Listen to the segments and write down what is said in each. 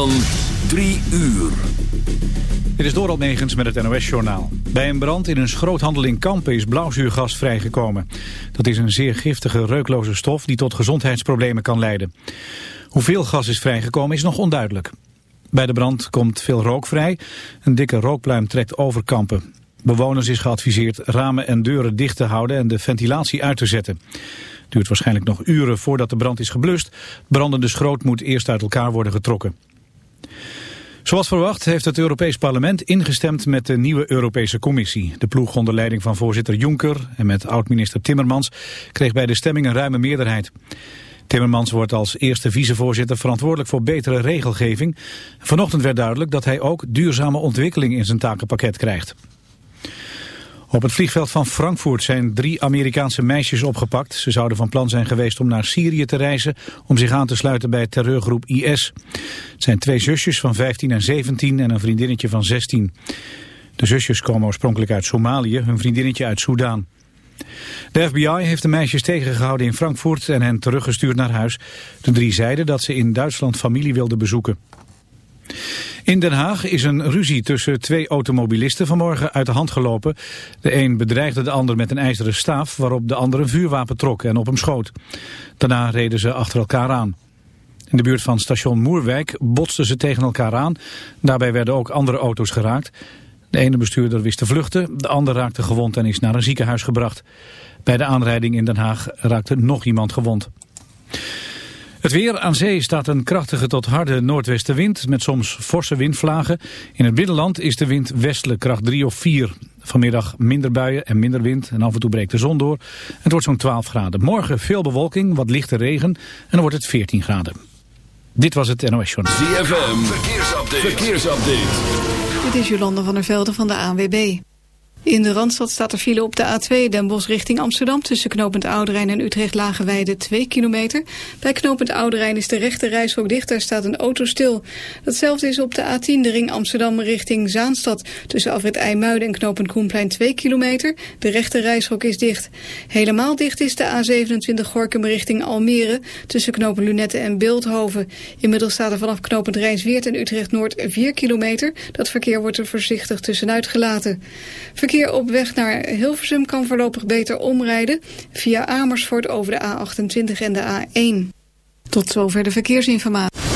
Van 3 uur. Dit is Doral Negens met het NOS-journaal. Bij een brand in een schroothandel in Kampen is blauwzuurgas vrijgekomen. Dat is een zeer giftige, reukloze stof die tot gezondheidsproblemen kan leiden. Hoeveel gas is vrijgekomen is nog onduidelijk. Bij de brand komt veel rook vrij. Een dikke rookpluim trekt over Kampen. Bewoners is geadviseerd ramen en deuren dicht te houden en de ventilatie uit te zetten. Het duurt waarschijnlijk nog uren voordat de brand is geblust. Brandende schroot moet eerst uit elkaar worden getrokken. Zoals verwacht heeft het Europees Parlement ingestemd met de nieuwe Europese Commissie. De ploeg onder leiding van voorzitter Juncker en met oud-minister Timmermans kreeg bij de stemming een ruime meerderheid. Timmermans wordt als eerste vicevoorzitter verantwoordelijk voor betere regelgeving. Vanochtend werd duidelijk dat hij ook duurzame ontwikkeling in zijn takenpakket krijgt. Op het vliegveld van Frankfurt zijn drie Amerikaanse meisjes opgepakt. Ze zouden van plan zijn geweest om naar Syrië te reizen... om zich aan te sluiten bij terreurgroep IS. Het zijn twee zusjes van 15 en 17 en een vriendinnetje van 16. De zusjes komen oorspronkelijk uit Somalië, hun vriendinnetje uit Soudaan. De FBI heeft de meisjes tegengehouden in Frankfurt en hen teruggestuurd naar huis. De drie zeiden dat ze in Duitsland familie wilden bezoeken. In Den Haag is een ruzie tussen twee automobilisten vanmorgen uit de hand gelopen. De een bedreigde de ander met een ijzeren staaf waarop de ander een vuurwapen trok en op hem schoot. Daarna reden ze achter elkaar aan. In de buurt van station Moerwijk botsten ze tegen elkaar aan. Daarbij werden ook andere auto's geraakt. De ene bestuurder wist te vluchten, de ander raakte gewond en is naar een ziekenhuis gebracht. Bij de aanrijding in Den Haag raakte nog iemand gewond. Het weer aan zee staat een krachtige tot harde noordwestenwind met soms forse windvlagen. In het binnenland is de wind westelijk kracht 3 of 4. Vanmiddag minder buien en minder wind en af en toe breekt de zon door. Het wordt zo'n 12 graden. Morgen veel bewolking, wat lichte regen en dan wordt het 14 graden. Dit was het NOS Journal. ZFM, verkeersupdate. verkeersupdate. Dit is Jolanda van der Velde van de ANWB. In de Randstad staat er file op de A2 Den Bosch richting Amsterdam... tussen knooppunt Ouderijn en Utrecht-Lagenweide 2 kilometer. Bij knooppunt Ouderijn is de rechte reishok dicht, daar staat een auto stil. Datzelfde is op de A10 de ring Amsterdam richting Zaanstad... tussen Afrit IJmuiden en knooppunt Koenplein 2 kilometer. De rechte reishok is dicht. Helemaal dicht is de A27 Gorkum richting Almere... tussen knooppunt Lunette en Beeldhoven. Inmiddels staat er vanaf knooppunt Rijnsweert en Utrecht-Noord 4 kilometer. Dat verkeer wordt er voorzichtig tussenuit gelaten. Verkeer Verkeer op weg naar Hilversum kan voorlopig beter omrijden... via Amersfoort over de A28 en de A1. Tot zover de verkeersinformatie.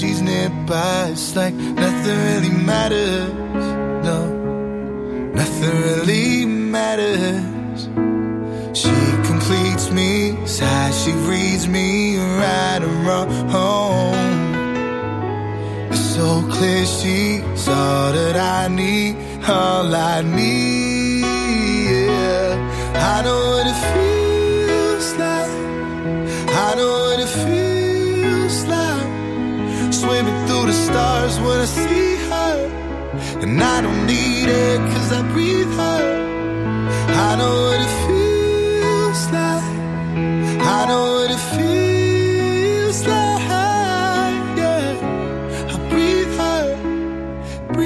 she's new.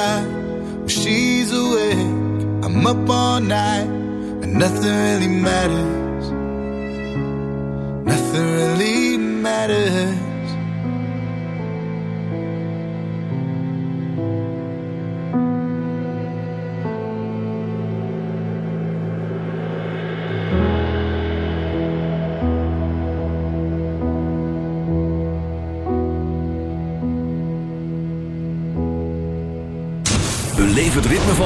right when she's awake. I'm up all night, and nothing really matters. Nothing really matters.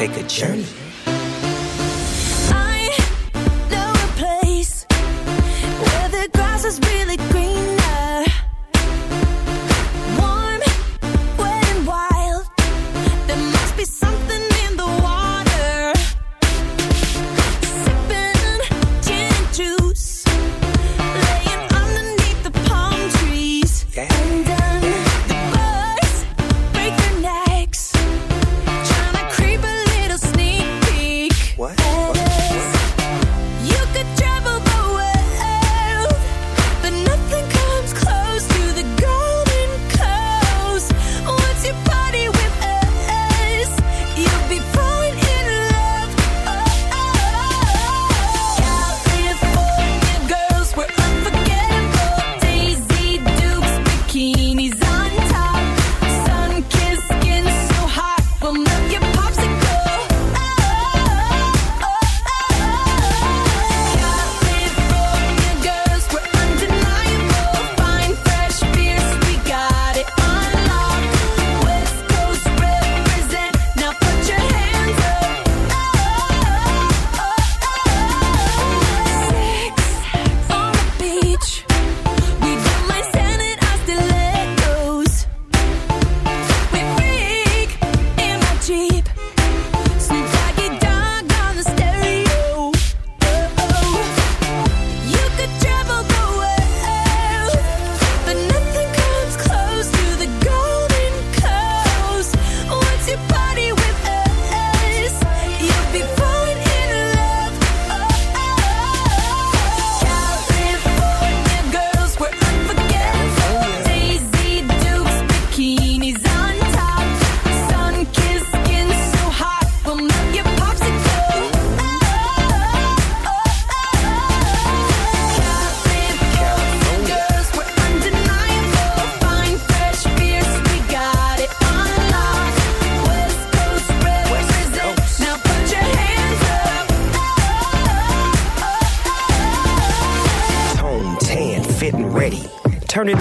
take a journey.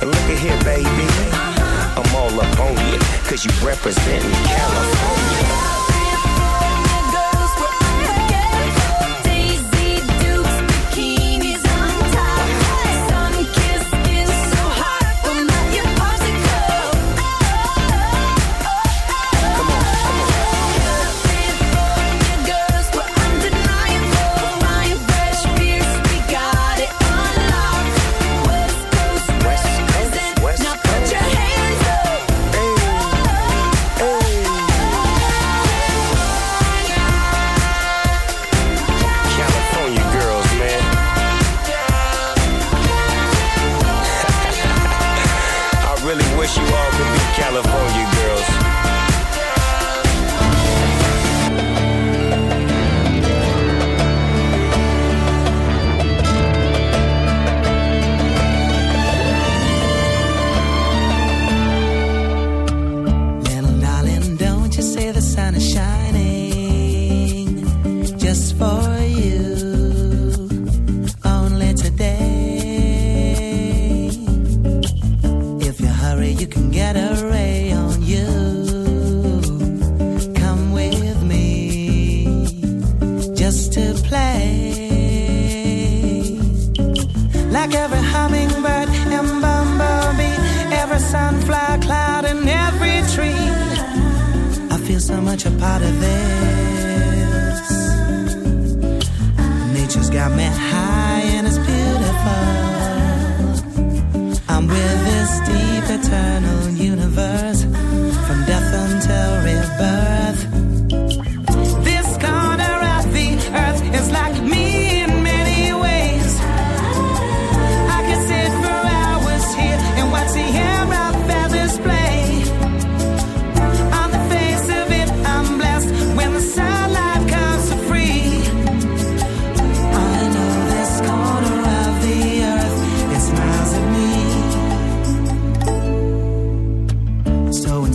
Look at here, baby. I'm all up on you, cause you representin' California.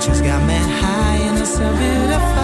just got me high and it's so beautiful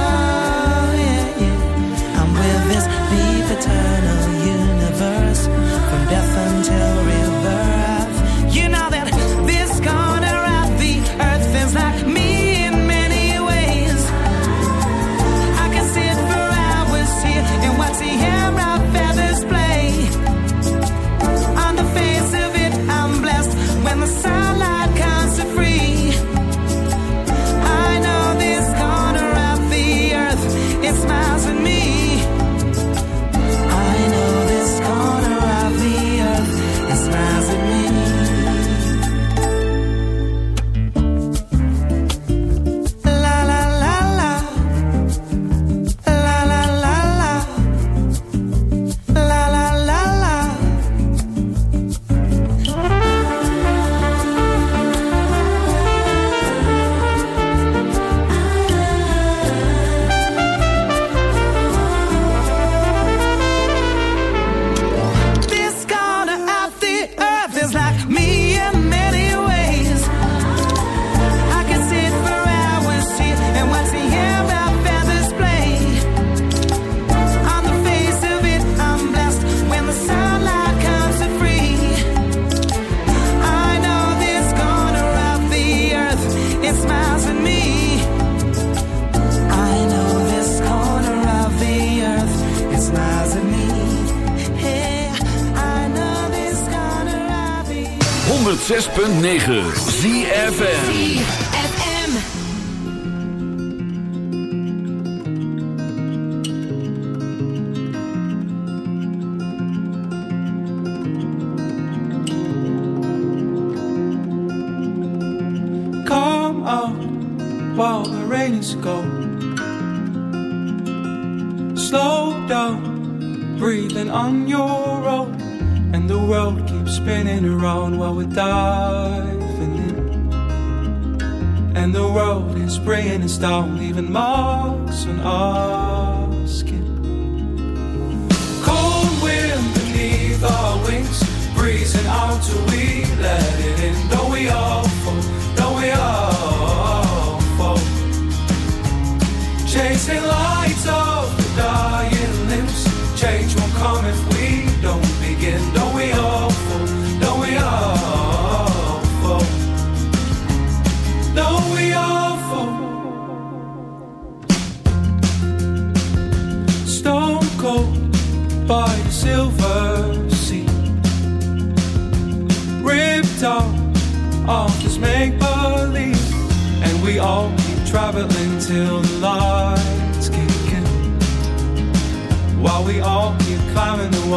9.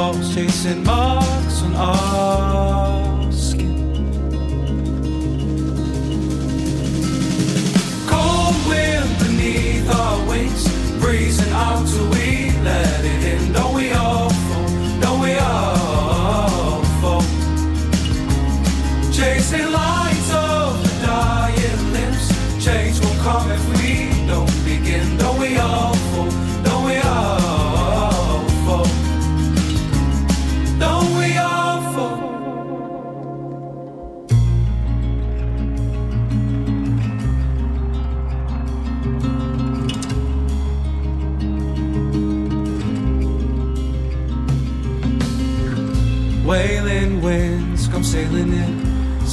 walls, chasing marks and art.